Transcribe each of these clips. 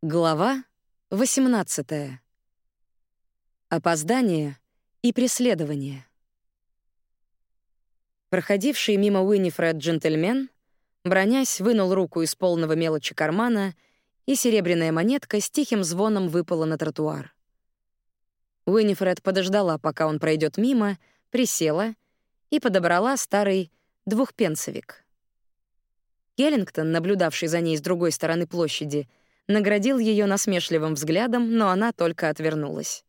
Глава 18. Опоздание и преследование. Проходивший мимо Уинифред джентльмен, бронясь, вынул руку из полного мелочи кармана, и серебряная монетка с тихим звоном выпала на тротуар. Уинифред подождала, пока он пройдет мимо, присела и подобрала старый двухпенсовик. Келлингтон, наблюдавший за ней с другой стороны площади, наградил ее насмешливым взглядом, но она только отвернулась.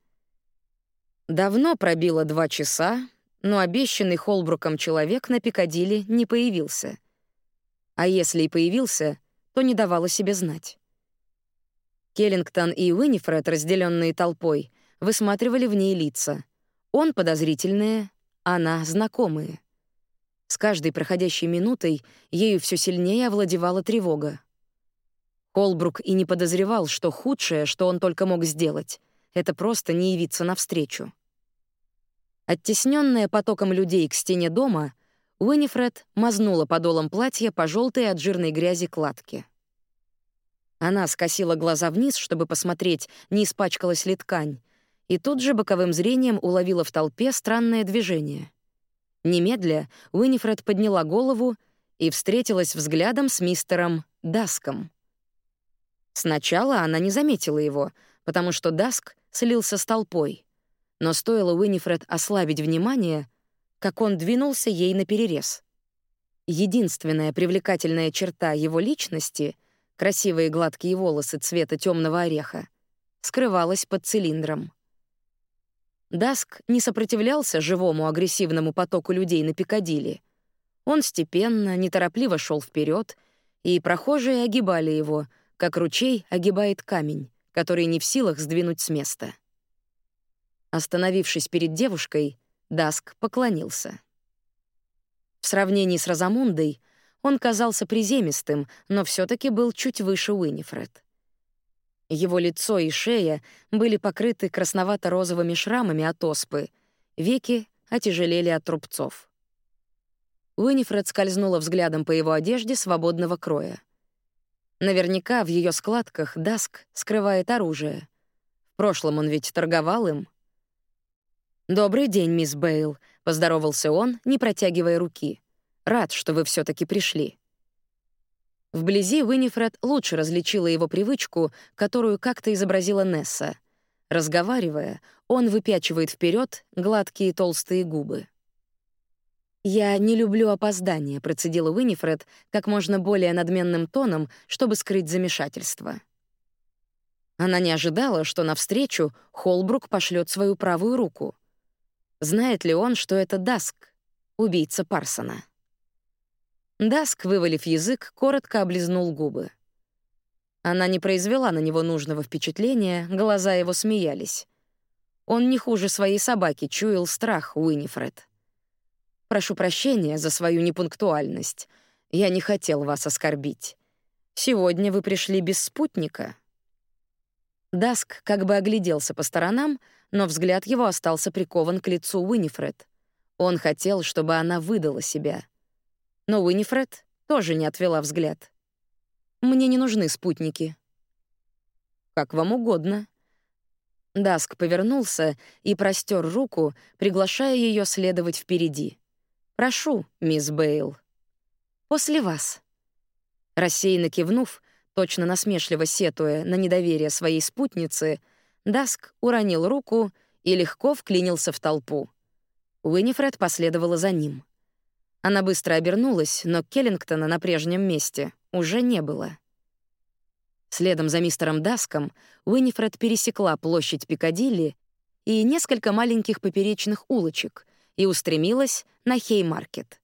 Давно пробило два часа, но обещанный Холбруком человек на Пикадилли не появился. А если и появился, то не давало себе знать. Келлингтон и Уинифред, разделенные толпой, высматривали в ней лица. Он подозрительные, она знакомые. С каждой проходящей минутой ею все сильнее овладевала тревога. Холбрук и не подозревал, что худшее, что он только мог сделать, это просто не явиться навстречу. Оттесненная потоком людей к стене дома, Уинифред мазнула подолом платья по желтой от жирной грязи кладке. Она скосила глаза вниз, чтобы посмотреть, не испачкалась ли ткань, и тут же боковым зрением уловила в толпе странное движение. Немедля Уинифред подняла голову и встретилась взглядом с мистером Даском. Сначала она не заметила его, потому что Даск слился с толпой. Но стоило Уинифред ослабить внимание, как он двинулся ей наперерез. Единственная привлекательная черта его личности — красивые гладкие волосы цвета темного ореха — скрывалась под цилиндром. Даск не сопротивлялся живому агрессивному потоку людей на Пикадилли. Он степенно, неторопливо шел вперед, и прохожие огибали его — как ручей огибает камень, который не в силах сдвинуть с места. Остановившись перед девушкой, Даск поклонился. В сравнении с Розамундой он казался приземистым, но все таки был чуть выше Уинифред. Его лицо и шея были покрыты красновато-розовыми шрамами от оспы, веки отяжелели от рубцов. Уинифред скользнула взглядом по его одежде свободного кроя. Наверняка в ее складках Даск скрывает оружие. В прошлом он ведь торговал им. «Добрый день, мисс Бейл», — поздоровался он, не протягивая руки. «Рад, что вы все таки пришли». Вблизи Уинифред лучше различила его привычку, которую как-то изобразила Несса. Разговаривая, он выпячивает вперед гладкие толстые губы. «Я не люблю опоздания», — процедила Уинифред как можно более надменным тоном, чтобы скрыть замешательство. Она не ожидала, что навстречу Холбрук пошлет свою правую руку. Знает ли он, что это Даск, убийца Парсона? Даск, вывалив язык, коротко облизнул губы. Она не произвела на него нужного впечатления, глаза его смеялись. Он не хуже своей собаки чуял страх Уинифред. Прошу прощения за свою непунктуальность. Я не хотел вас оскорбить. Сегодня вы пришли без спутника». Даск как бы огляделся по сторонам, но взгляд его остался прикован к лицу Уинифред. Он хотел, чтобы она выдала себя. Но Уинифред тоже не отвела взгляд. «Мне не нужны спутники». «Как вам угодно». Даск повернулся и простер руку, приглашая ее следовать впереди. «Прошу, мисс Бейл». «После вас». Рассеянно кивнув, точно насмешливо сетуя на недоверие своей спутницы, Даск уронил руку и легко вклинился в толпу. Уинифред последовала за ним. Она быстро обернулась, но Келлингтона на прежнем месте уже не было. Следом за мистером Даском Уинифред пересекла площадь Пикадилли и несколько маленьких поперечных улочек, и устремилась на Хеймаркет.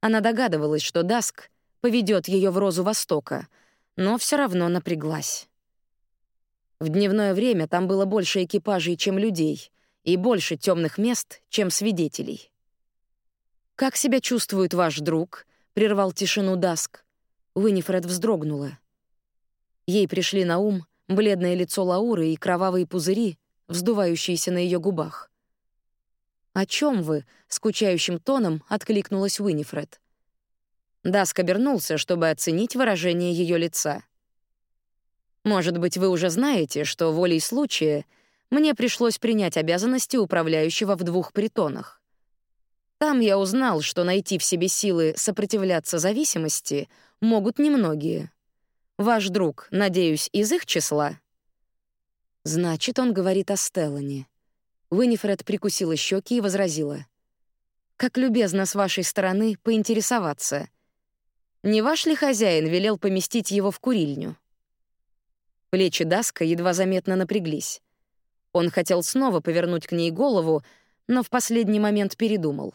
Она догадывалась, что Даск поведет ее в Розу Востока, но все равно напряглась. В дневное время там было больше экипажей, чем людей, и больше темных мест, чем свидетелей. «Как себя чувствует ваш друг?» — прервал тишину Даск. Уинифред вздрогнула. Ей пришли на ум бледное лицо Лауры и кровавые пузыри, вздувающиеся на ее губах. «О чем вы?» — скучающим тоном откликнулась Может быть, вы уже знаете, что волей случая мне пришлось принять обязанности управляющего в двух притонах. Там я узнал, что найти в себе силы сопротивляться зависимости могут немногие. Ваш друг, надеюсь, из их числа? Значит, он говорит о Стеллане. Уинифред прикусила щеки и возразила. «Как любезно с вашей стороны поинтересоваться. Не ваш ли хозяин велел поместить его в курильню?» Плечи Даска едва заметно напряглись. Он хотел снова повернуть к ней голову, но в последний момент передумал.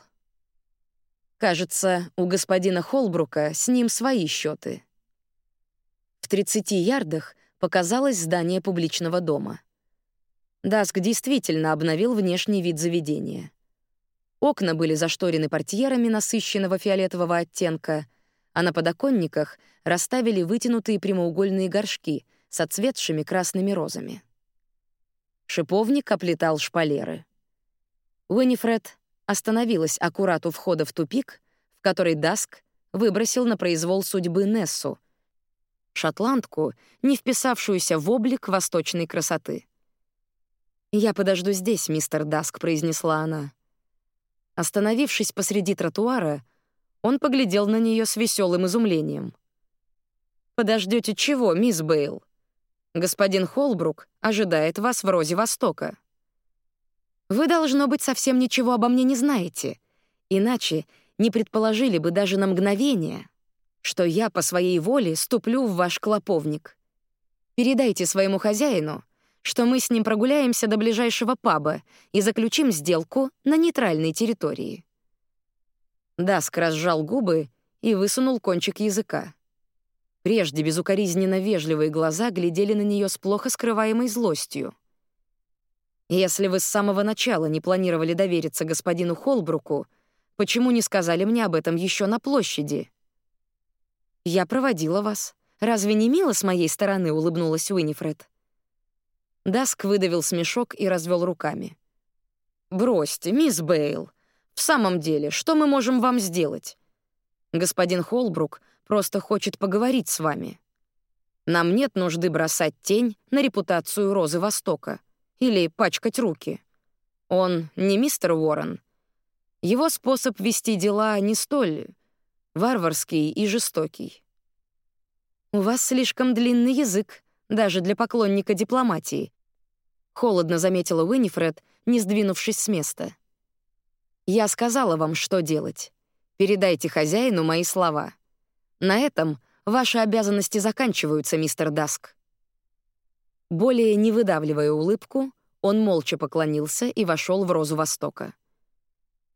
Кажется, у господина Холбрука с ним свои счеты. В 30 ярдах показалось здание публичного дома. Даск действительно обновил внешний вид заведения. Окна были зашторены портьерами насыщенного фиолетового оттенка, а на подоконниках расставили вытянутые прямоугольные горшки — с отцветшими красными розами. Шиповник оплетал шпалеры. Уинифред остановилась аккурат у входа в тупик, в который Даск выбросил на произвол судьбы Нессу, шотландку, не вписавшуюся в облик восточной красоты. «Я подожду здесь, мистер Даск», — произнесла она. Остановившись посреди тротуара, он поглядел на нее с веселым изумлением. «Подождете чего, мисс Бейл?» Господин Холбрук ожидает вас в Розе Востока. Вы, должно быть, совсем ничего обо мне не знаете, иначе не предположили бы даже на мгновение, что я по своей воле ступлю в ваш клоповник. Передайте своему хозяину, что мы с ним прогуляемся до ближайшего паба и заключим сделку на нейтральной территории. Даск разжал губы и высунул кончик языка. Прежде безукоризненно вежливые глаза глядели на нее с плохо скрываемой злостью. «Если вы с самого начала не планировали довериться господину Холбруку, почему не сказали мне об этом еще на площади?» «Я проводила вас. Разве не мило с моей стороны?» — улыбнулась Уинифред. Даск выдавил смешок и развел руками. «Бросьте, мисс Бейл. В самом деле, что мы можем вам сделать? Господин Холбрук просто хочет поговорить с вами. Нам нет нужды бросать тень на репутацию Розы Востока или пачкать руки. Он не мистер Уоррен. Его способ вести дела не столь варварский и жестокий. У вас слишком длинный язык, даже для поклонника дипломатии. Холодно заметила Уинифред, не сдвинувшись с места. Я сказала вам, что делать. Передайте хозяину мои слова. На этом ваши обязанности заканчиваются, мистер Даск. Более не выдавливая улыбку, он молча поклонился и вошел в Розу Востока.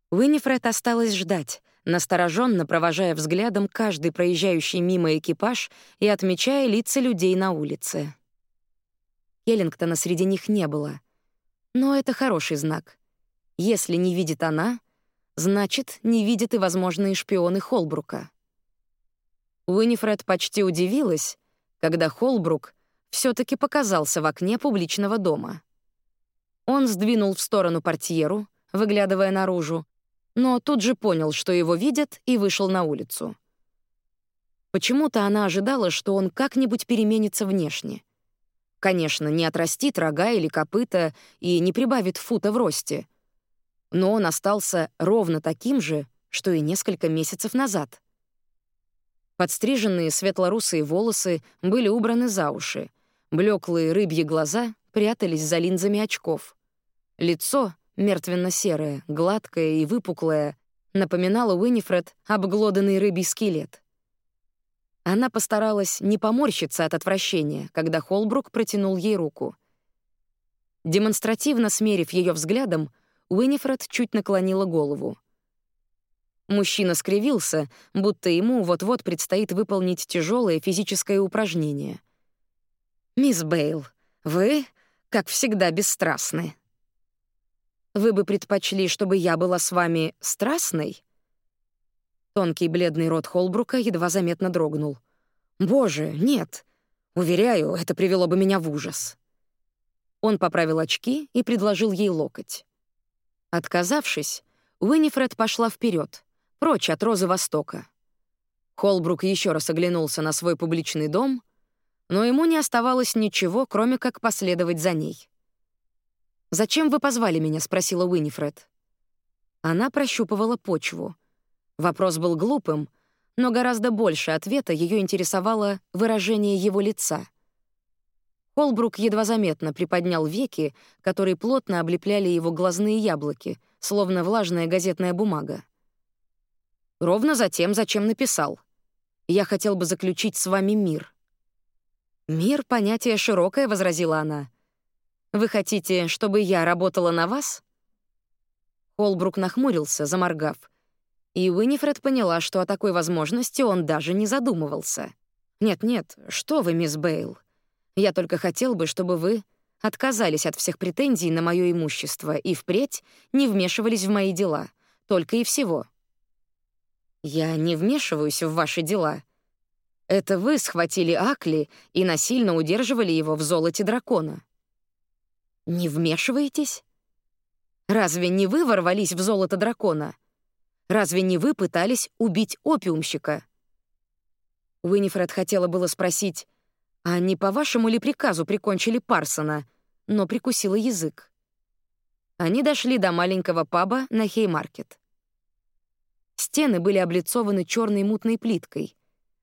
Уинифред осталась ждать, настороженно провожая взглядом каждый проезжающий мимо экипаж и отмечая лица людей на улице. Келлингтона среди них не было. Но это хороший знак. Если не видит она, значит, не видят и возможные шпионы Холбрука. Уинифред почти удивилась, когда Холбрук все таки показался в окне публичного дома. Он сдвинул в сторону портьеру, выглядывая наружу, но тут же понял, что его видят, и вышел на улицу. Почему-то она ожидала, что он как-нибудь переменится внешне. Конечно, не отрастит рога или копыта и не прибавит фута в росте. Но он остался ровно таким же, что и несколько месяцев назад. Подстриженные светлорусые волосы были убраны за уши. Блеклые рыбьи глаза прятались за линзами очков. Лицо, мертвенно-серое, гладкое и выпуклое, напоминало Уинифред обглоданный рыбий скелет. Она постаралась не поморщиться от отвращения, когда Холбрук протянул ей руку. Демонстративно смерив ее взглядом, Уинифред чуть наклонила голову. Мужчина скривился, будто ему вот-вот предстоит выполнить тяжелое физическое упражнение. «Мисс Бейл, вы, как всегда, бесстрастны. Вы бы предпочли, чтобы я была с вами страстной?» Тонкий бледный рот Холбрука едва заметно дрогнул. «Боже, нет. Уверяю, это привело бы меня в ужас». Он поправил очки и предложил ей локоть. Отказавшись, Уинифред пошла вперед, прочь от Розы Востока. Холбрук еще раз оглянулся на свой публичный дом, но ему не оставалось ничего, кроме как последовать за ней. «Зачем вы позвали меня?» — спросила Уинифред. Она прощупывала почву. Вопрос был глупым, но гораздо больше ответа ее интересовало выражение его лица. Холбрук едва заметно приподнял веки, которые плотно облепляли его глазные яблоки, словно влажная газетная бумага. «Ровно за тем, зачем написал. Я хотел бы заключить с вами мир». «Мир — понятие широкое», — возразила она. «Вы хотите, чтобы я работала на вас?» Холбрук нахмурился, заморгав, и Уинифред поняла, что о такой возможности он даже не задумывался. «Нет-нет, что вы, мисс Бейл. Я только хотел бы, чтобы вы отказались от всех претензий на мое имущество и впредь не вмешивались в мои дела. Только и всего». «Я не вмешиваюсь в ваши дела. Это вы схватили Акли и насильно удерживали его в золоте дракона». «Не вмешиваетесь? Разве не вы ворвались в золото дракона?» Разве не вы пытались убить опиумщика?» Уинифред хотела было спросить, «А не по вашему ли приказу прикончили Парсона?» но прикусила язык. Они дошли до маленького паба на Хеймаркет. Стены были облицованы черной мутной плиткой.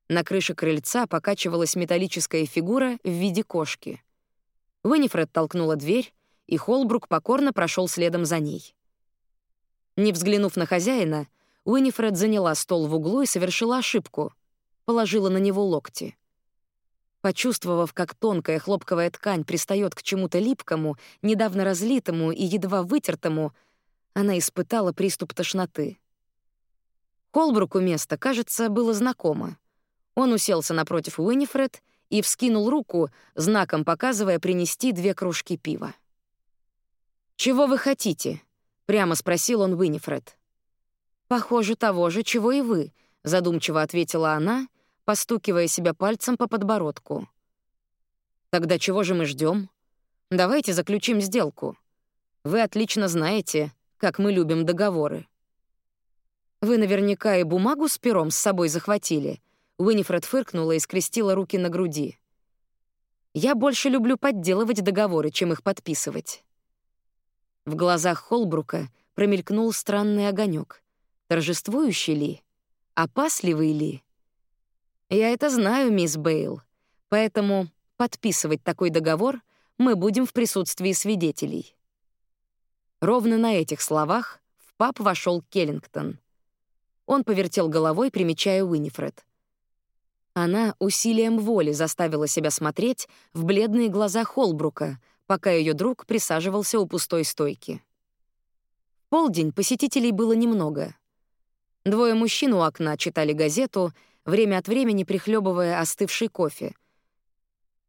На крыше крыльца покачивалась металлическая фигура в виде кошки. Уинифред толкнула дверь, и Холбрук покорно прошел следом за ней. Не взглянув на хозяина, Уинифред заняла стол в углу и совершила ошибку. Положила на него локти. Почувствовав, как тонкая хлопковая ткань пристает к чему-то липкому, недавно разлитому и едва вытертому, она испытала приступ тошноты. Колбруку место, кажется, было знакомо. Он уселся напротив Уинифред и вскинул руку, знаком показывая принести две кружки пива. «Чего вы хотите?» — прямо спросил он Уинифред. «Похоже, того же, чего и вы», — задумчиво ответила она, постукивая себя пальцем по подбородку. «Тогда чего же мы ждем? Давайте заключим сделку. Вы отлично знаете, как мы любим договоры». «Вы наверняка и бумагу с пером с собой захватили», — Уинифред фыркнула и скрестила руки на груди. «Я больше люблю подделывать договоры, чем их подписывать». В глазах Холбрука промелькнул странный огонек. Торжествующий ли? Опасливый ли? Я это знаю, мисс Бейл. Поэтому подписывать такой договор мы будем в присутствии свидетелей. Ровно на этих словах в паб вошел Келлингтон. Он повертел головой, примечая Уинифред. Она усилием воли заставила себя смотреть в бледные глаза Холбрука — пока ее друг присаживался у пустой стойки. В полдень посетителей было немного. Двое мужчин у окна читали газету, время от времени прихлебывая остывший кофе.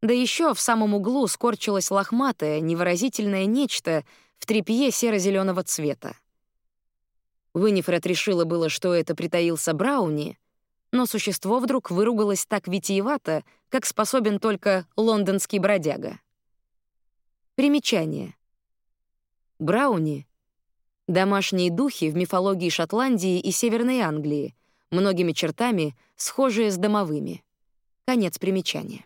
Да еще в самом углу скорчилось лохматое, невыразительное нечто в тряпье серо зеленого цвета. Уинифред решила было, что это притаился Брауни, но существо вдруг выругалось так витиевато, как способен только лондонский бродяга. Примечание. Брауни — домашние духи в мифологии Шотландии и Северной Англии, многими чертами схожие с домовыми. Конец примечания.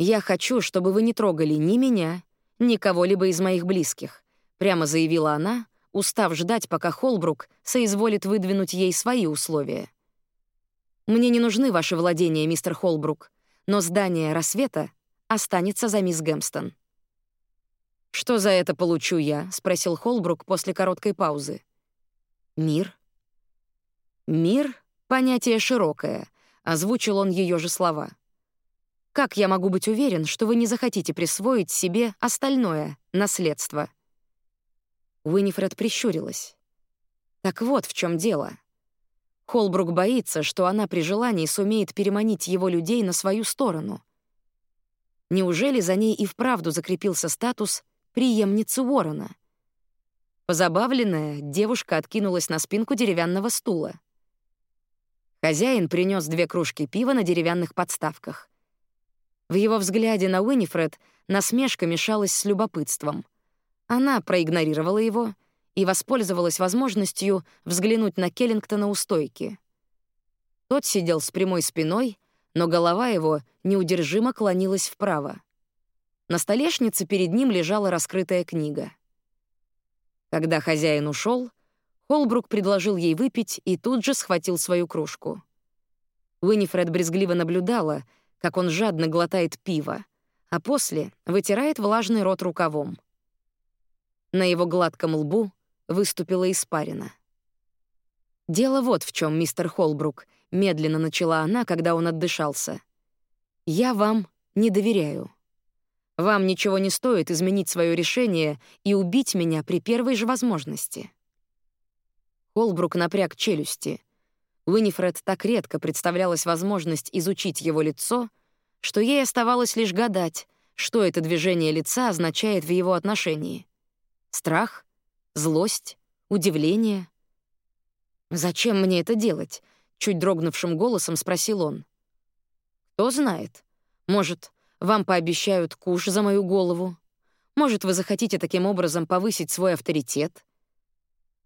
«Я хочу, чтобы вы не трогали ни меня, ни кого-либо из моих близких», прямо заявила она, устав ждать, пока Холбрук соизволит выдвинуть ей свои условия. «Мне не нужны ваши владения, мистер Холбрук, но здание рассвета останется за мисс Гэмстон». «Что за это получу я?» — спросил Холбрук после короткой паузы. «Мир?» «Мир — понятие широкое», — озвучил он ее же слова. «Как я могу быть уверен, что вы не захотите присвоить себе остальное наследство?» Уинифред прищурилась. «Так вот в чем дело. Холбрук боится, что она при желании сумеет переманить его людей на свою сторону. Неужели за ней и вправду закрепился статус преемницы Уоррена. Позабавленная, девушка откинулась на спинку деревянного стула. Хозяин принес две кружки пива на деревянных подставках. В его взгляде на Уинифред насмешка мешалась с любопытством. Она проигнорировала его и воспользовалась возможностью взглянуть на Келлингтона у стойки. Тот сидел с прямой спиной, но голова его неудержимо клонилась вправо. На столешнице перед ним лежала раскрытая книга. Когда хозяин ушел, Холбрук предложил ей выпить и тут же схватил свою кружку. Уинифред брезгливо наблюдала, как он жадно глотает пиво, а после вытирает влажный рот рукавом. На его гладком лбу выступила испарина. «Дело вот в чем, мистер Холбрук», — медленно начала она, когда он отдышался. «Я вам не доверяю. Вам ничего не стоит изменить свое решение и убить меня при первой же возможности». Холбрук напряг челюсти. Уинифред так редко представлялась возможность изучить его лицо, что ей оставалось лишь гадать, что это движение лица означает в его отношении. Страх? Злость? Удивление? «Зачем мне это делать?» — чуть дрогнувшим голосом спросил он. «Кто знает. Может, вам пообещают куш за мою голову? Может, вы захотите таким образом повысить свой авторитет?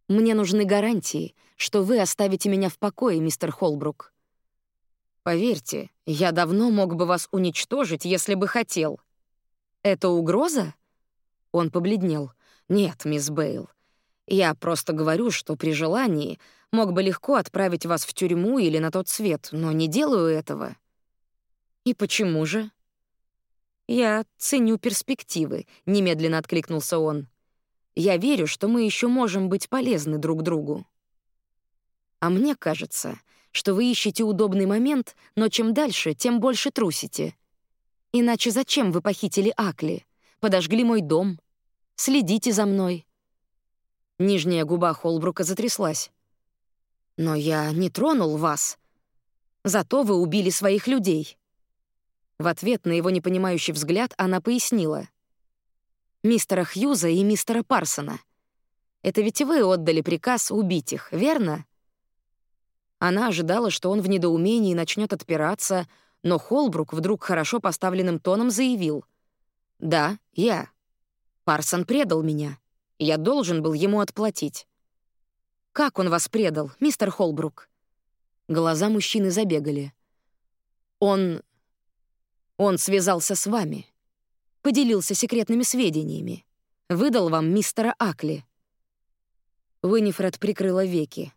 Мне нужны гарантии, что вы оставите меня в покое, мистер Холбрук. Поверьте, я давно мог бы вас уничтожить, если бы хотел. Это угроза? Он побледнел. Нет, мисс Бейл. Я просто говорю, что при желании мог бы легко отправить вас в тюрьму или на тот свет, но не делаю этого. И почему же? Я ценю перспективы, немедленно откликнулся он. Я верю, что мы еще можем быть полезны друг другу. А мне кажется, что вы ищете удобный момент, но чем дальше, тем больше трусите. Иначе зачем вы похитили Акли? Подожгли мой дом? Следите за мной. Нижняя губа Холбрука затряслась. Но я не тронул вас. Зато вы убили своих людей. В ответ на его непонимающий взгляд она пояснила мистера Хьюза и мистера Парсона. Это ведь вы отдали приказ убить их, верно? Она ожидала, что он в недоумении начнет отпираться, но Холбрук вдруг хорошо поставленным тоном заявил. «Да, я. Парсон предал меня. Я должен был ему отплатить». «Как он вас предал, мистер Холбрук?» Глаза мужчины забегали. «Он... он связался с вами поделился секретными сведениями. Выдал вам мистера Акли». Уинифред прикрыла веки.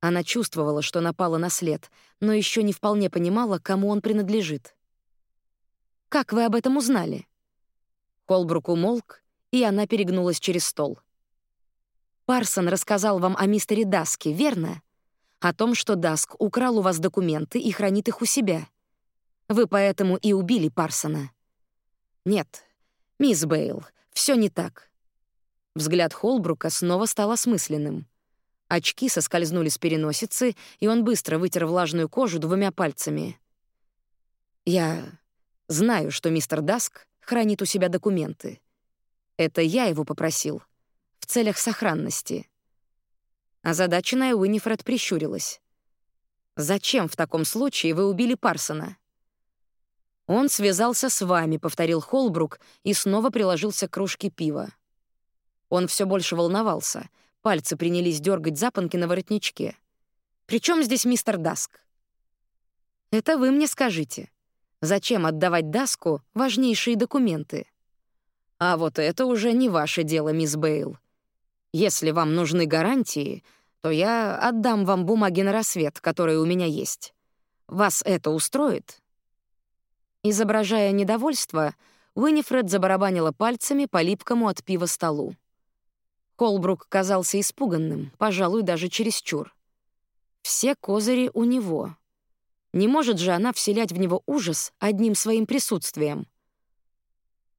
Она чувствовала, что напала на след, но еще не вполне понимала, кому он принадлежит. «Как вы об этом узнали?» Холбрук умолк, и она перегнулась через стол. «Парсон рассказал вам о мистере Даске, верно? О том, что Даск украл у вас документы и хранит их у себя. Вы поэтому и убили Парсона». «Нет, мисс Бейл, все не так». Взгляд Холбрука снова стал осмысленным. Очки соскользнули с переносицы, и он быстро вытер влажную кожу двумя пальцами. «Я знаю, что мистер Даск хранит у себя документы. Это я его попросил. В целях сохранности». Озадаченная Уинифред прищурилась. «Зачем в таком случае вы убили Парсона?» «Он связался с вами», — повторил Холбрук и снова приложился к кружке пива. Он все больше волновался. Пальцы принялись дергать запонки на воротничке. «Причем здесь мистер Даск?» «Это вы мне скажите. Зачем отдавать Даску важнейшие документы?» «А вот это уже не ваше дело, мисс Бейл. Если вам нужны гарантии, то я отдам вам бумаги на рассвет, которые у меня есть. Вас это устроит?» Изображая недовольство, Уинифред забарабанила пальцами по липкому от пива столу. Холбрук казался испуганным, пожалуй, даже чересчур. Все козыри у него. Не может же она вселять в него ужас одним своим присутствием.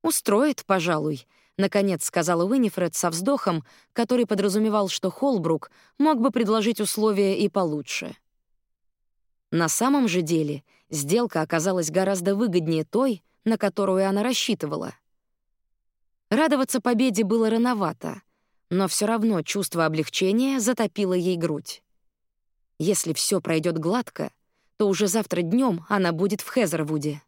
«Устроит, пожалуй», — наконец сказала Уинифред со вздохом, который подразумевал, что Холбрук мог бы предложить условия и получше. На самом же деле сделка оказалась гораздо выгоднее той, на которую она рассчитывала. Радоваться победе было рановато, но все равно чувство облегчения затопило ей грудь. Если все пройдет гладко, то уже завтра днем она будет в Хезервуде.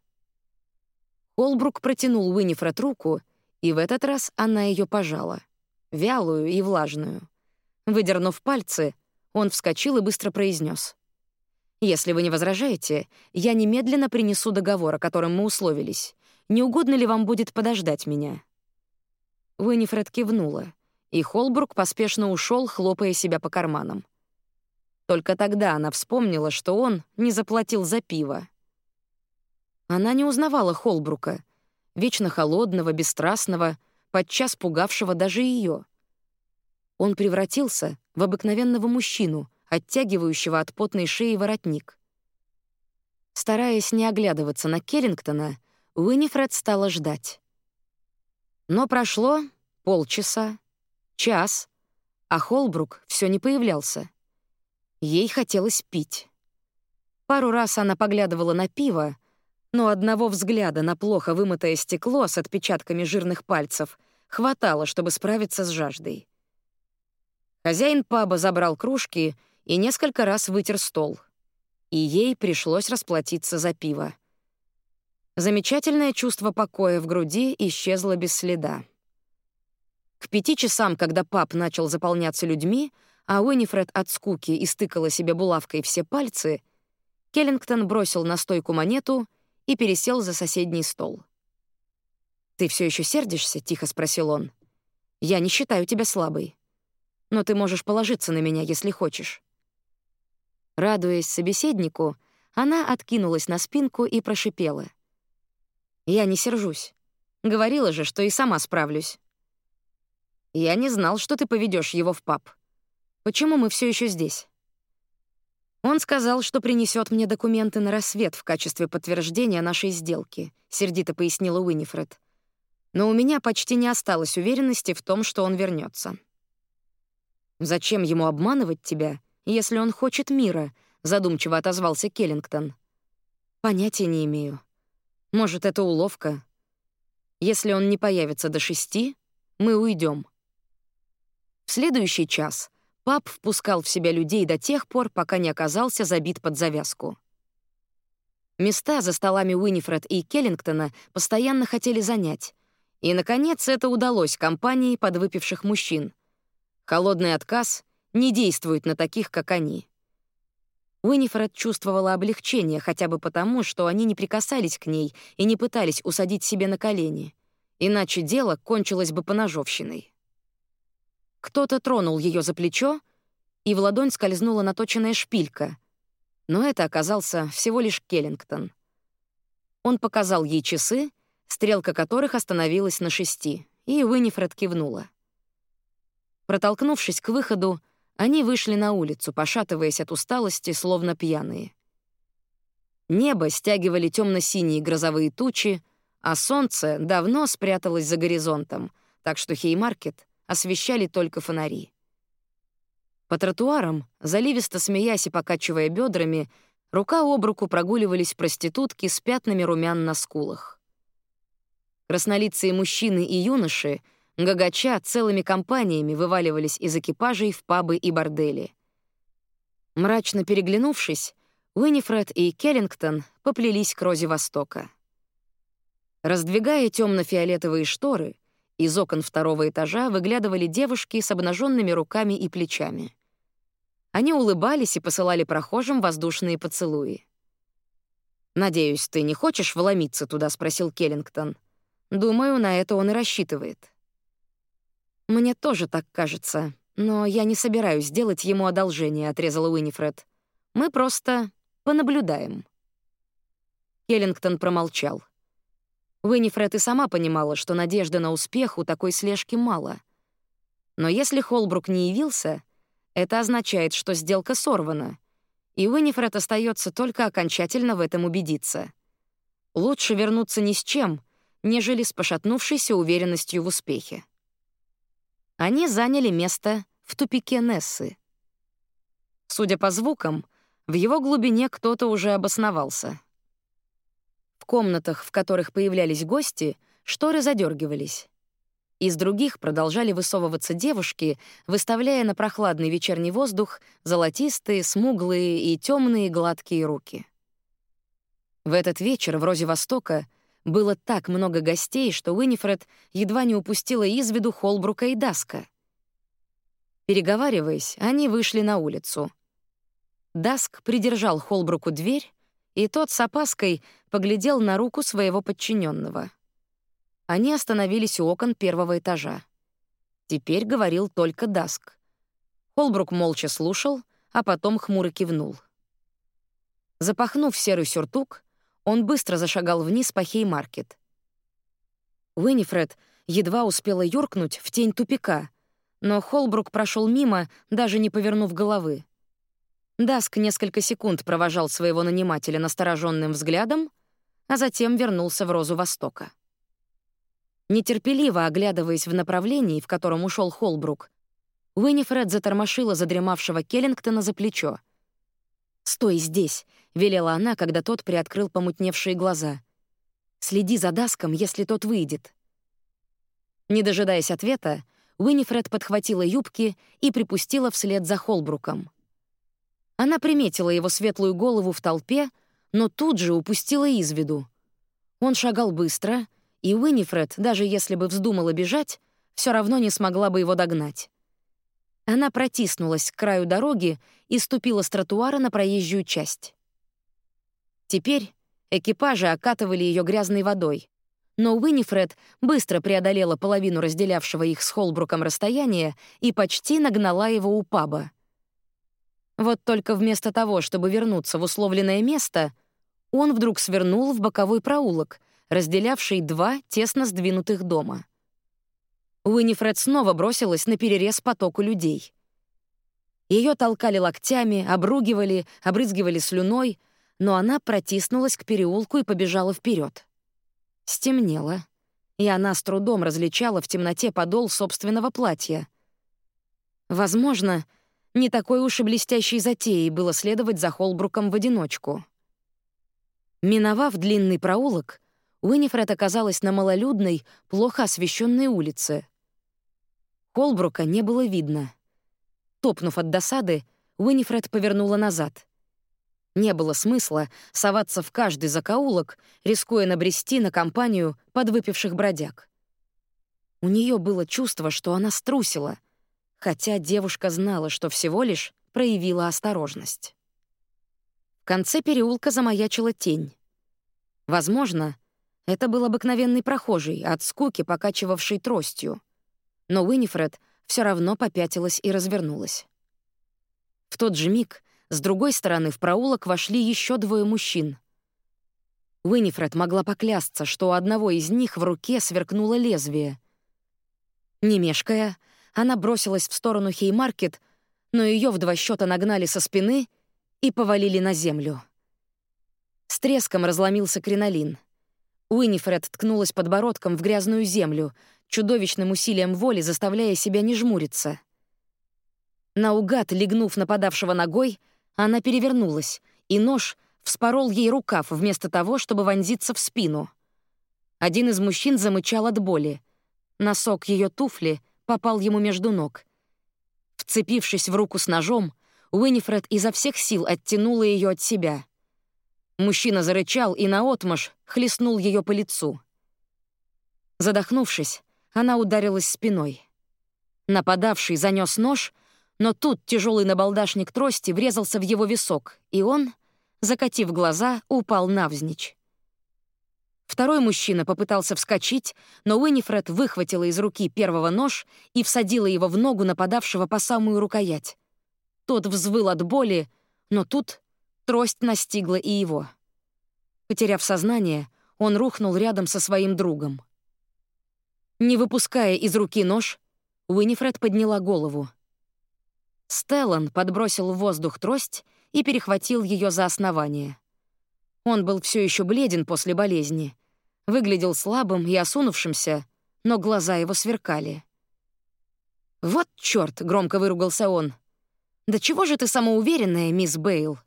Холбрук протянул Уинифред руку, и в этот раз она ее пожала, вялую и влажную. Выдернув пальцы, он вскочил и быстро произнес: Если вы не возражаете, я немедленно принесу договор, о котором мы условились. Не угодно ли вам будет подождать меня?» Уинифред кивнула, и Холбрук поспешно ушел, хлопая себя по карманам. Только тогда она вспомнила, что он не заплатил за пиво. Она не узнавала Холбрука, вечно холодного, бесстрастного, подчас пугавшего даже ее. Он превратился в обыкновенного мужчину, оттягивающего от потной шеи воротник. Стараясь не оглядываться на Келлингтона, Уинифред стала ждать. Но прошло полчаса, час, а Холбрук все не появлялся. Ей хотелось пить. Пару раз она поглядывала на пиво, но одного взгляда на плохо вымытое стекло с отпечатками жирных пальцев хватало, чтобы справиться с жаждой. Хозяин паба забрал кружки и несколько раз вытер стол. И ей пришлось расплатиться за пиво. Замечательное чувство покоя в груди исчезло без следа. К пяти часам, когда паб начал заполняться людьми, а Уинифред от скуки истыкала себе булавкой все пальцы, Келлингтон бросил на стойку монету и пересел за соседний стол. «Ты все еще сердишься?» — тихо спросил он. «Я не считаю тебя слабой. Но ты можешь положиться на меня, если хочешь». Радуясь собеседнику, она откинулась на спинку и прошипела. «Я не сержусь. Говорила же, что и сама справлюсь». «Я не знал, что ты поведешь его в паб. Почему мы все еще здесь?» Он сказал, что принесет мне документы на рассвет в качестве подтверждения нашей сделки, сердито пояснила Уинифред. Но у меня почти не осталось уверенности в том, что он вернется. Зачем ему обманывать тебя, если он хочет мира? задумчиво отозвался Келлингтон. Понятия не имею. Может, это уловка. Если он не появится до шести, мы уйдем. В следующий час Пап впускал в себя людей до тех пор, пока не оказался забит под завязку. Места за столами Уинифред и Келлингтона постоянно хотели занять. И, наконец, это удалось компании подвыпивших мужчин. Холодный отказ не действует на таких, как они. Уинифред чувствовала облегчение хотя бы потому, что они не прикасались к ней и не пытались усадить себе на колени. Иначе дело кончилось бы поножовщиной. Кто-то тронул ее за плечо, и в ладонь скользнула наточенная шпилька. Но это оказался всего лишь Келлингтон. Он показал ей часы, стрелка которых остановилась на шести, и Уинифред кивнула. Протолкнувшись к выходу, они вышли на улицу, пошатываясь от усталости, словно пьяные. Небо стягивали темно синие грозовые тучи, а солнце давно спряталось за горизонтом, так что Хеймаркет освещали только фонари. По тротуарам, заливисто смеясь и покачивая бедрами, рука об руку прогуливались проститутки с пятнами румян на скулах. Краснолицые мужчины и юноши, гагача целыми компаниями вываливались из экипажей в пабы и бордели. Мрачно переглянувшись, Уинифред и Келлингтон поплелись к розе Востока. Раздвигая темно фиолетовые шторы, из окон второго этажа выглядывали девушки с обнаженными руками и плечами. Они улыбались и посылали прохожим воздушные поцелуи. «Надеюсь, ты не хочешь вломиться туда?» — спросил Келлингтон. «Думаю, на это он и рассчитывает». «Мне тоже так кажется, но я не собираюсь делать ему одолжение», — отрезала Уинифред. «Мы просто понаблюдаем». Келлингтон промолчал. Уинифред и сама понимала, что надежды на успех у такой слежки мало. Но если Холбрук не явился, это означает, что сделка сорвана, и Уинифред остается только окончательно в этом убедиться. Лучше вернуться ни с чем, нежели с пошатнувшейся уверенностью в успехе. Они заняли место в тупике Нессы. Судя по звукам, в его глубине кто-то уже обосновался — комнатах, в которых появлялись гости, шторы задергивались. Из других продолжали высовываться девушки, выставляя на прохладный вечерний воздух золотистые, смуглые и темные гладкие руки. В этот вечер в Розе Востока было так много гостей, что Уинифред едва не упустила из виду Холбрука и Даска. Переговариваясь, они вышли на улицу. Даск придержал Холбруку дверь, и тот с опаской поглядел на руку своего подчиненного. Они остановились у окон первого этажа. Теперь говорил только Даск. Холбрук молча слушал, а потом хмуро кивнул. Запахнув серый сюртук, он быстро зашагал вниз по Хеймаркет. Уинифред едва успела юркнуть в тень тупика, но Холбрук прошел мимо, даже не повернув головы. Даск несколько секунд провожал своего нанимателя настороженным взглядом, а затем вернулся в Розу Востока. Нетерпеливо оглядываясь в направлении, в котором ушел Холбрук, Уинифред затормошила задремавшего Келлингтона за плечо. «Стой здесь», — велела она, когда тот приоткрыл помутневшие глаза. «Следи за Даском, если тот выйдет». Не дожидаясь ответа, Уинифред подхватила юбки и припустила вслед за Холбруком. Она приметила его светлую голову в толпе, но тут же упустила из виду. Он шагал быстро, и Уинифред, даже если бы вздумала бежать, все равно не смогла бы его догнать. Она протиснулась к краю дороги и ступила с тротуара на проезжую часть. Теперь экипажи окатывали ее грязной водой, но Уинифред быстро преодолела половину разделявшего их с Холбруком расстояния и почти нагнала его у паба. Вот только вместо того, чтобы вернуться в условленное место, он вдруг свернул в боковой проулок, разделявший два тесно сдвинутых дома. Уинифред снова бросилась на перерез потоку людей. Ее толкали локтями, обругивали, обрызгивали слюной, но она протиснулась к переулку и побежала вперед. Стемнело, и она с трудом различала в темноте подол собственного платья. Возможно, не такой уж и блестящей затеей было следовать за Холбруком в одиночку. Миновав длинный проулок, Уинифред оказалась на малолюдной, плохо освещенной улице. Холбрука не было видно. Топнув от досады, Уинифред повернула назад. Не было смысла соваться в каждый закоулок, рискуя набрести на компанию подвыпивших бродяг. У нее было чувство, что она струсила, хотя девушка знала, что всего лишь проявила осторожность. В конце переулка замаячила тень. Возможно, это был обыкновенный прохожий, от скуки покачивавший тростью. Но Уинифред все равно попятилась и развернулась. В тот же миг с другой стороны в проулок вошли еще двое мужчин. Уинифред могла поклясться, что у одного из них в руке сверкнуло лезвие. Не мешкая, она бросилась в сторону Хеймаркет, но ее в два счета нагнали со спины и повалили на землю. С треском разломился кринолин. Уинифред ткнулась подбородком в грязную землю, чудовищным усилием воли заставляя себя не жмуриться. Наугад, легнув нападавшего ногой, она перевернулась, и нож вспорол ей рукав вместо того, чтобы вонзиться в спину. Один из мужчин замычал от боли. Носок ее туфли попал ему между ног. Вцепившись в руку с ножом, Уинифред изо всех сил оттянула ее от себя. Мужчина зарычал и наотмашь хлестнул ее по лицу. Задохнувшись, она ударилась спиной. Нападавший занес нож — но тут тяжелый набалдашник трости врезался в его висок, и он, закатив глаза, упал навзничь. Второй мужчина попытался вскочить, но Уинифред выхватила из руки первого нож и всадила его в ногу нападавшего по самую рукоять. Тот взвыл от боли, но тут трость настигла и его. Потеряв сознание, он рухнул рядом со своим другом. Не выпуская из руки нож, Уинифред подняла голову. Стеллан подбросил в воздух трость и перехватил ее за основание. Он был все еще бледен после болезни, выглядел слабым и осунувшимся, но глаза его сверкали. «Вот чёрт!» — громко выругался он. «Да чего же ты самоуверенная, мисс Бейл?»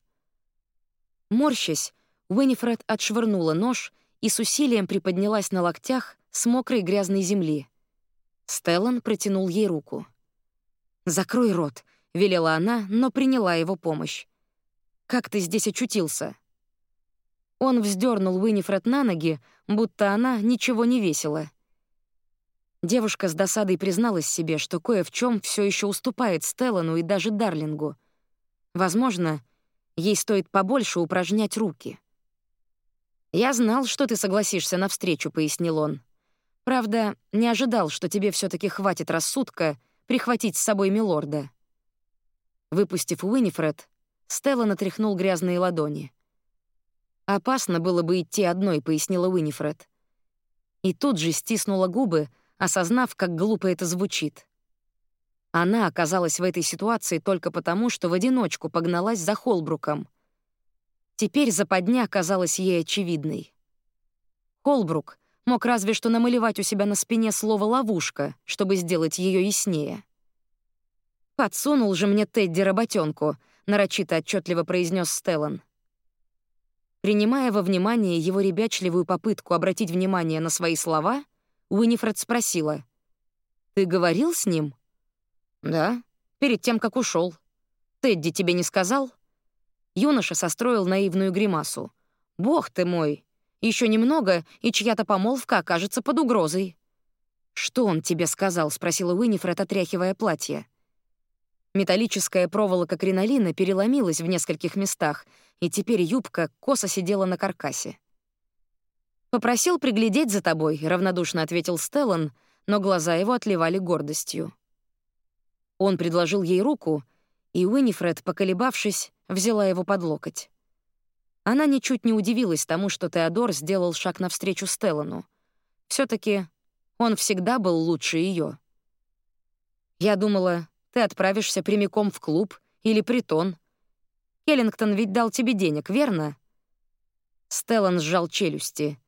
Морщась, Уинифред отшвырнула нож и с усилием приподнялась на локтях с мокрой грязной земли. Стеллан протянул ей руку. «Закрой рот», — велела она, но приняла его помощь. «Как ты здесь очутился?» Он вздернул Уинифред на ноги, будто она ничего не весила. Девушка с досадой призналась себе, что кое в чем все еще уступает Стеллану и даже Дарлингу. Возможно, Ей стоит побольше упражнять руки. «Я знал, что ты согласишься на встречу», — пояснил он. «Правда, не ожидал, что тебе все таки хватит рассудка прихватить с собой милорда». Выпустив Уинифред, Стелла натряхнул грязные ладони. «Опасно было бы идти одной», — пояснила Уинифред. И тут же стиснула губы, осознав, как глупо это звучит. Она оказалась в этой ситуации только потому, что в одиночку погналась за Холбруком. Теперь западня казалась ей очевидной. Холбрук мог разве что намалевать у себя на спине слово «ловушка», чтобы сделать ее яснее. «Подсунул же мне Тедди работенку», — нарочито отчетливо произнес Стеллан. Принимая во внимание его ребячливую попытку обратить внимание на свои слова, Уинифред спросила. «Ты говорил с ним?» «Да, перед тем, как ушел. Тедди тебе не сказал?» Юноша состроил наивную гримасу. «Бог ты мой! Еще немного, и чья-то помолвка окажется под угрозой». «Что он тебе сказал?» — спросила Уинифред, отряхивая платье. Металлическая проволока кринолина переломилась в нескольких местах, и теперь юбка косо сидела на каркасе. «Попросил приглядеть за тобой», — равнодушно ответил Стеллан, но глаза его отливали гордостью. Он предложил ей руку, и Уинифред, поколебавшись, взяла его под локоть. Она ничуть не удивилась тому, что Теодор сделал шаг навстречу Стеллану. все таки он всегда был лучше ее. «Я думала, ты отправишься прямиком в клуб или притон. Келлингтон ведь дал тебе денег, верно?» Стеллан сжал челюсти.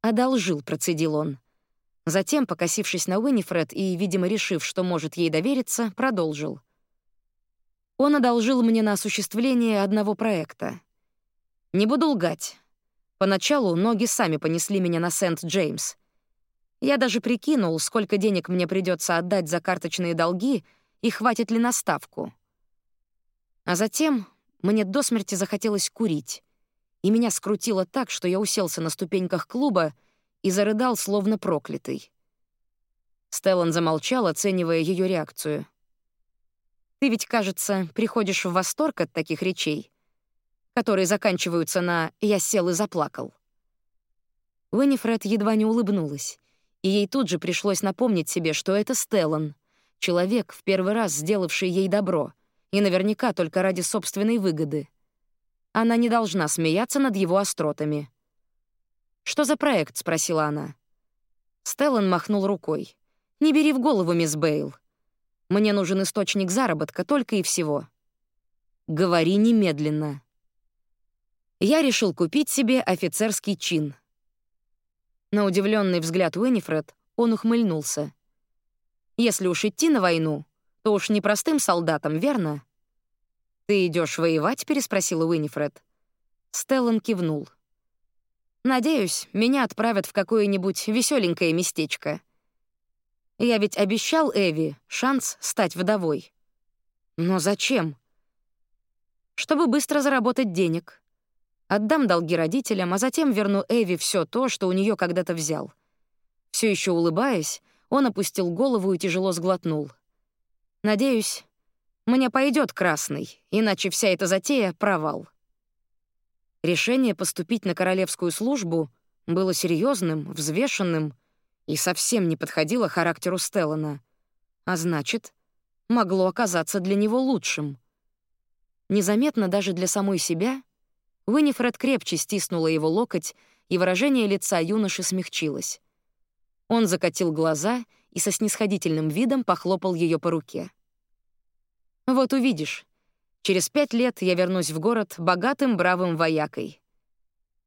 «Одолжил», — процедил он. Затем, покосившись на Уинифред и, видимо, решив, что может ей довериться, продолжил. Он одолжил мне на осуществление одного проекта. Не буду лгать. Поначалу ноги сами понесли меня на Сент-Джеймс. Я даже прикинул, сколько денег мне придется отдать за карточные долги и хватит ли на ставку. А затем мне до смерти захотелось курить, и меня скрутило так, что я уселся на ступеньках клуба и зарыдал, словно проклятый. Стеллан замолчал, оценивая ее реакцию. «Ты ведь, кажется, приходишь в восторг от таких речей, которые заканчиваются на «я сел и заплакал». Уиннифред едва не улыбнулась, и ей тут же пришлось напомнить себе, что это Стеллан, человек, в первый раз сделавший ей добро, и наверняка только ради собственной выгоды. Она не должна смеяться над его остротами. «Что за проект?» — спросила она. Стеллан махнул рукой. «Не бери в голову, мисс Бейл. Мне нужен источник заработка только и всего. Говори немедленно». Я решил купить себе офицерский чин. На удивленный взгляд Уинифред он ухмыльнулся. «Если уж идти на войну, то уж не простым солдатам, верно?» «Ты идешь воевать?» — переспросила Уинифред. Стеллан кивнул. Надеюсь, меня отправят в какое-нибудь веселенькое местечко. Я ведь обещал Эви шанс стать вдовой. Но зачем? Чтобы быстро заработать денег. Отдам долги родителям, а затем верну Эви все то, что у нее когда-то взял. Все еще улыбаясь, он опустил голову и тяжело сглотнул. Надеюсь, мне пойдет красный, иначе вся эта затея — провал. Решение поступить на королевскую службу было серьезным, взвешенным и совсем не подходило характеру Стеллана, а значит, могло оказаться для него лучшим. Незаметно даже для самой себя Уинифред крепче стиснула его локоть, и выражение лица юноши смягчилось. Он закатил глаза и со снисходительным видом похлопал ее по руке. «Вот увидишь, Через пять лет я вернусь в город богатым бравым воякой.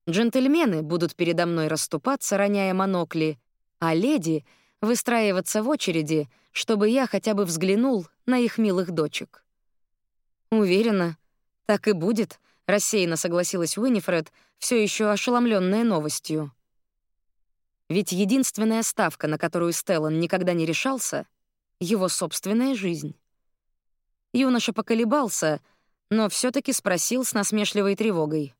Джентльмены будут передо мной расступаться, роняя монокли, а леди — выстраиваться в очереди, чтобы я хотя бы взглянул на их милых дочек. «Уверена, так и будет», — рассеянно согласилась Уинифред, все еще ошеломленная новостью. Ведь единственная ставка, на которую Стеллан никогда не решался — его собственная жизнь. Юноша поколебался, но все таки спросил с насмешливой тревогой.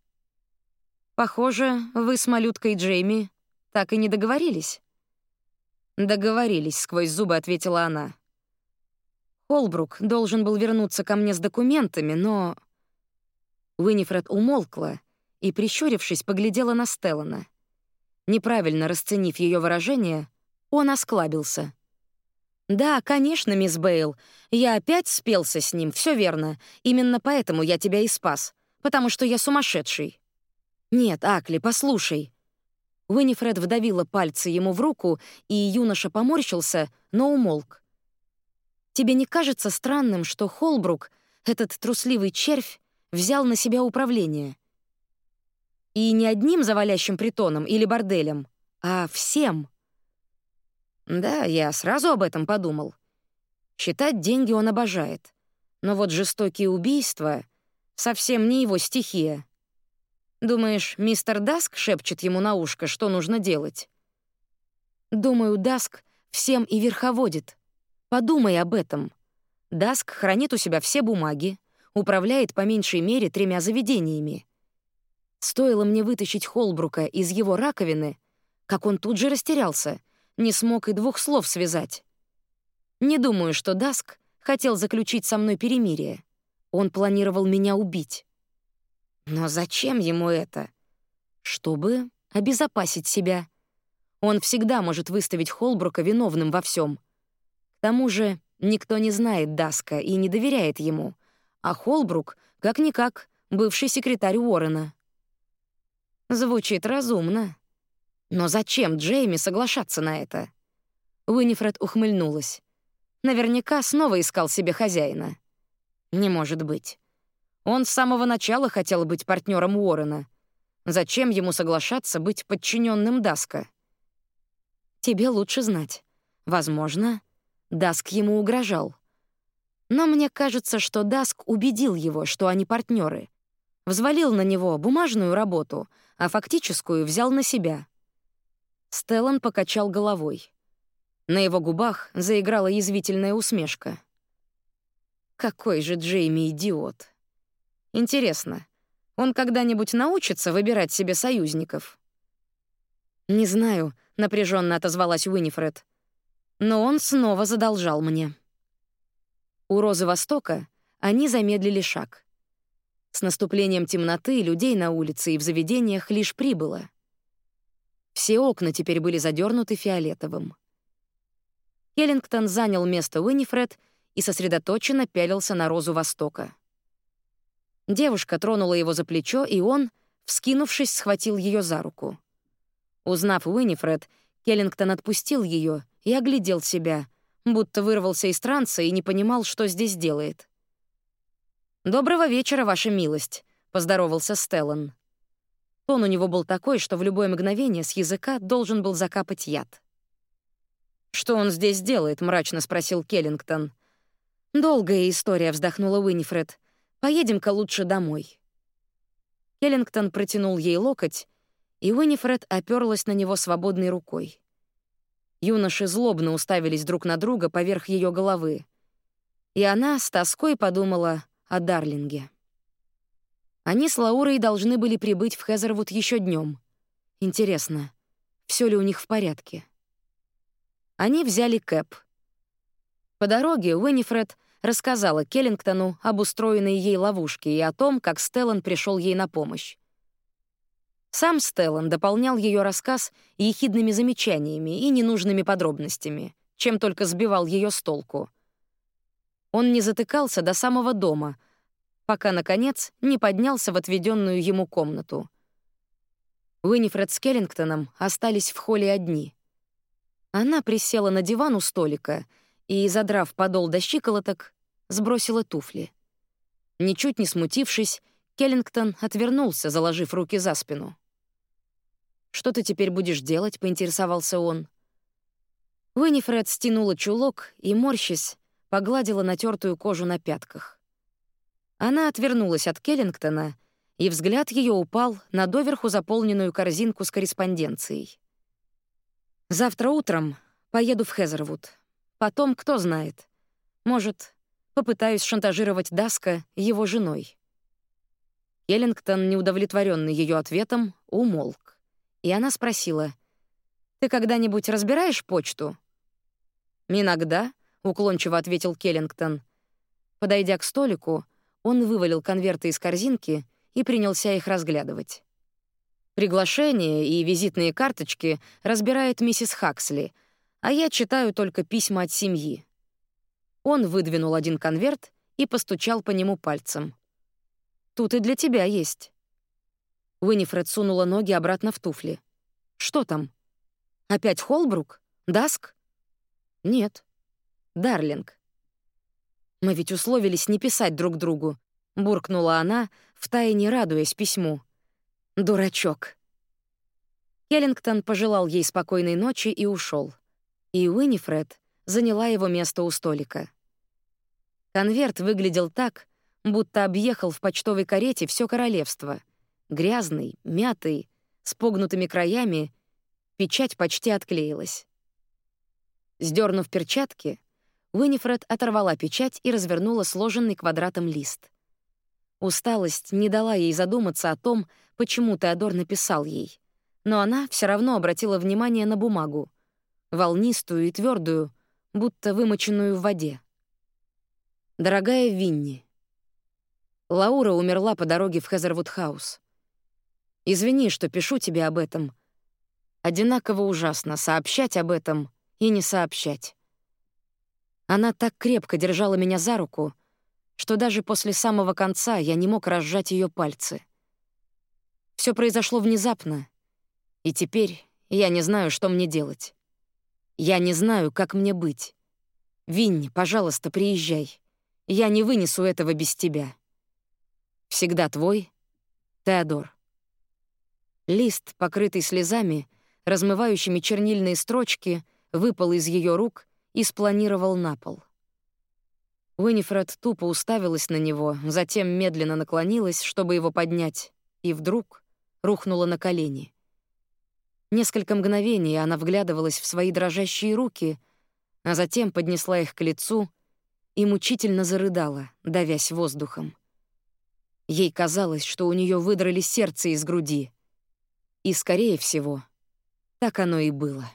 «Похоже, вы с малюткой Джейми так и не договорились?» «Договорились», — сквозь зубы ответила она. Холбрук должен был вернуться ко мне с документами, но... Уинифред умолкла и, прищурившись, поглядела на Стеллана. Неправильно расценив ее выражение, он осклабился. «Да, конечно, мисс Бейл. Я опять спелся с ним, все верно. Именно поэтому я тебя и спас. Потому что я сумасшедший». «Нет, Акли, послушай». Уинифред вдавила пальцы ему в руку, и юноша поморщился, но умолк. «Тебе не кажется странным, что Холбрук, этот трусливый червь, взял на себя управление?» И не одним завалящим притоном или борделем, а всем. Да, я сразу об этом подумал. Считать деньги он обожает. Но вот жестокие убийства — совсем не его стихия. Думаешь, мистер Даск шепчет ему на ушко, что нужно делать? Думаю, Даск всем и верховодит. Подумай об этом. Даск хранит у себя все бумаги, управляет по меньшей мере тремя заведениями — Стоило мне вытащить Холбрука из его раковины, как он тут же растерялся, не смог и двух слов связать. Не думаю, что Даск хотел заключить со мной перемирие. Он планировал меня убить. Но зачем ему это? Чтобы обезопасить себя. Он всегда может выставить Холбрука виновным во всем. К тому же никто не знает Даска и не доверяет ему, а Холбрук, как-никак, бывший секретарь Уоррена. Звучит разумно. Но зачем Джейми соглашаться на это? Уинифред ухмыльнулась. Наверняка снова искал себе хозяина. Не может быть. Он с самого начала хотел быть партнером Уоррена. Зачем ему соглашаться быть подчиненным Даска? Тебе лучше знать. Возможно, Даск ему угрожал. Но мне кажется, что Даск убедил его, что они партнеры, взвалил на него бумажную работу, а фактическую взял на себя. Стеллан покачал головой. На его губах заиграла язвительная усмешка. Какой же Джейми идиот. Интересно, он когда-нибудь научится выбирать себе союзников? Не знаю, напряженно отозвалась Уинифред. Но он снова задолжал мне. У Розы Востока они замедлили шаг. С наступлением темноты людей на улице и в заведениях лишь прибыло. Все окна теперь были задернуты фиолетовым. Келлингтон занял место Уинифред и сосредоточенно пялился на розу Востока. Девушка тронула его за плечо, и он, вскинувшись, схватил ее за руку. Узнав Уинифред, Келлингтон отпустил ее и оглядел себя, будто вырвался из транса и не понимал, что здесь делает. «Доброго вечера, ваша милость», — поздоровался Стеллан. Тон у него был такой, что в любое мгновение с языка должен был закапать яд. «Что он здесь делает?» — мрачно спросил Келлингтон. «Долгая история», — вздохнула Уинифред. «Поедем-ка лучше домой». Келлингтон протянул ей локоть, и Уинифред оперлась на него свободной рукой. Юноши злобно уставились друг на друга поверх ее головы. И она с тоской подумала о Дарлинге. Они с Лаурой должны были прибыть в Хезервуд еще днем. Интересно, все ли у них в порядке? Они взяли кэп. По дороге Уинифред рассказала Келлингтону об устроенной ей ловушке и о том, как Стеллан пришел ей на помощь. Сам Стеллан дополнял ее рассказ ехидными замечаниями и ненужными подробностями, чем только сбивал ее с толку — он не затыкался до самого дома, пока, наконец, не поднялся в отведенную ему комнату. Уинифред с Келлингтоном остались в холле одни. Она присела на диван у столика и, задрав подол до щиколоток, сбросила туфли. Ничуть не смутившись, Келлингтон отвернулся, заложив руки за спину. «Что ты теперь будешь делать?» — поинтересовался он. Уинифред стянула чулок и, морщась, погладила натертую кожу на пятках. Она отвернулась от Келлингтона, и взгляд ее упал на доверху заполненную корзинку с корреспонденцией. «Завтра утром поеду в Хезервуд. Потом, кто знает, может, попытаюсь шантажировать Даска его женой». Келлингтон, неудовлетворенный ее ответом, умолк. И она спросила, «Ты когда-нибудь разбираешь почту?» «Иногда», уклончиво ответил Келлингтон. Подойдя к столику, он вывалил конверты из корзинки и принялся их разглядывать. Приглашения и визитные карточки разбирает миссис Хаксли, а я читаю только письма от семьи. Он выдвинул один конверт и постучал по нему пальцем. «Тут и для тебя есть». Уинифред сунула ноги обратно в туфли. «Что там? Опять Холбрук? Даск?» «Нет. Дарлинг». «Мы ведь условились не писать друг другу», — буркнула она, втайне радуясь письму. «Дурачок». Келлингтон пожелал ей спокойной ночи и ушел. И Уинифред заняла его место у столика. Конверт выглядел так, будто объехал в почтовой карете все королевство. Грязный, мятый, с погнутыми краями, печать почти отклеилась. Сдернув перчатки, Уинифред оторвала печать и развернула сложенный квадратом лист. Усталость не дала ей задуматься о том, почему Теодор написал ей. Но она все равно обратила внимание на бумагу, волнистую и твердую, будто вымоченную в воде. Дорогая Винни, Лаура умерла по дороге в Хезервуд-хаус. Извини, что пишу тебе об этом. Одинаково ужасно сообщать об этом и не сообщать. Она так крепко держала меня за руку, что даже после самого конца я не мог разжать ее пальцы. Все произошло внезапно, и теперь я не знаю, что мне делать. Я не знаю, как мне быть. Винни, пожалуйста, приезжай. Я не вынесу этого без тебя. Всегда твой, Теодор. Лист, покрытый слезами, размывающими чернильные строчки, выпал из ее рук и спланировал на пол. Уинифред тупо уставилась на него, затем медленно наклонилась, чтобы его поднять, и вдруг рухнула на колени. Несколько мгновений она вглядывалась в свои дрожащие руки, а затем поднесла их к лицу — и мучительно зарыдала, давясь воздухом. Ей казалось, что у нее выдрали сердце из груди. И, скорее всего, так оно и было.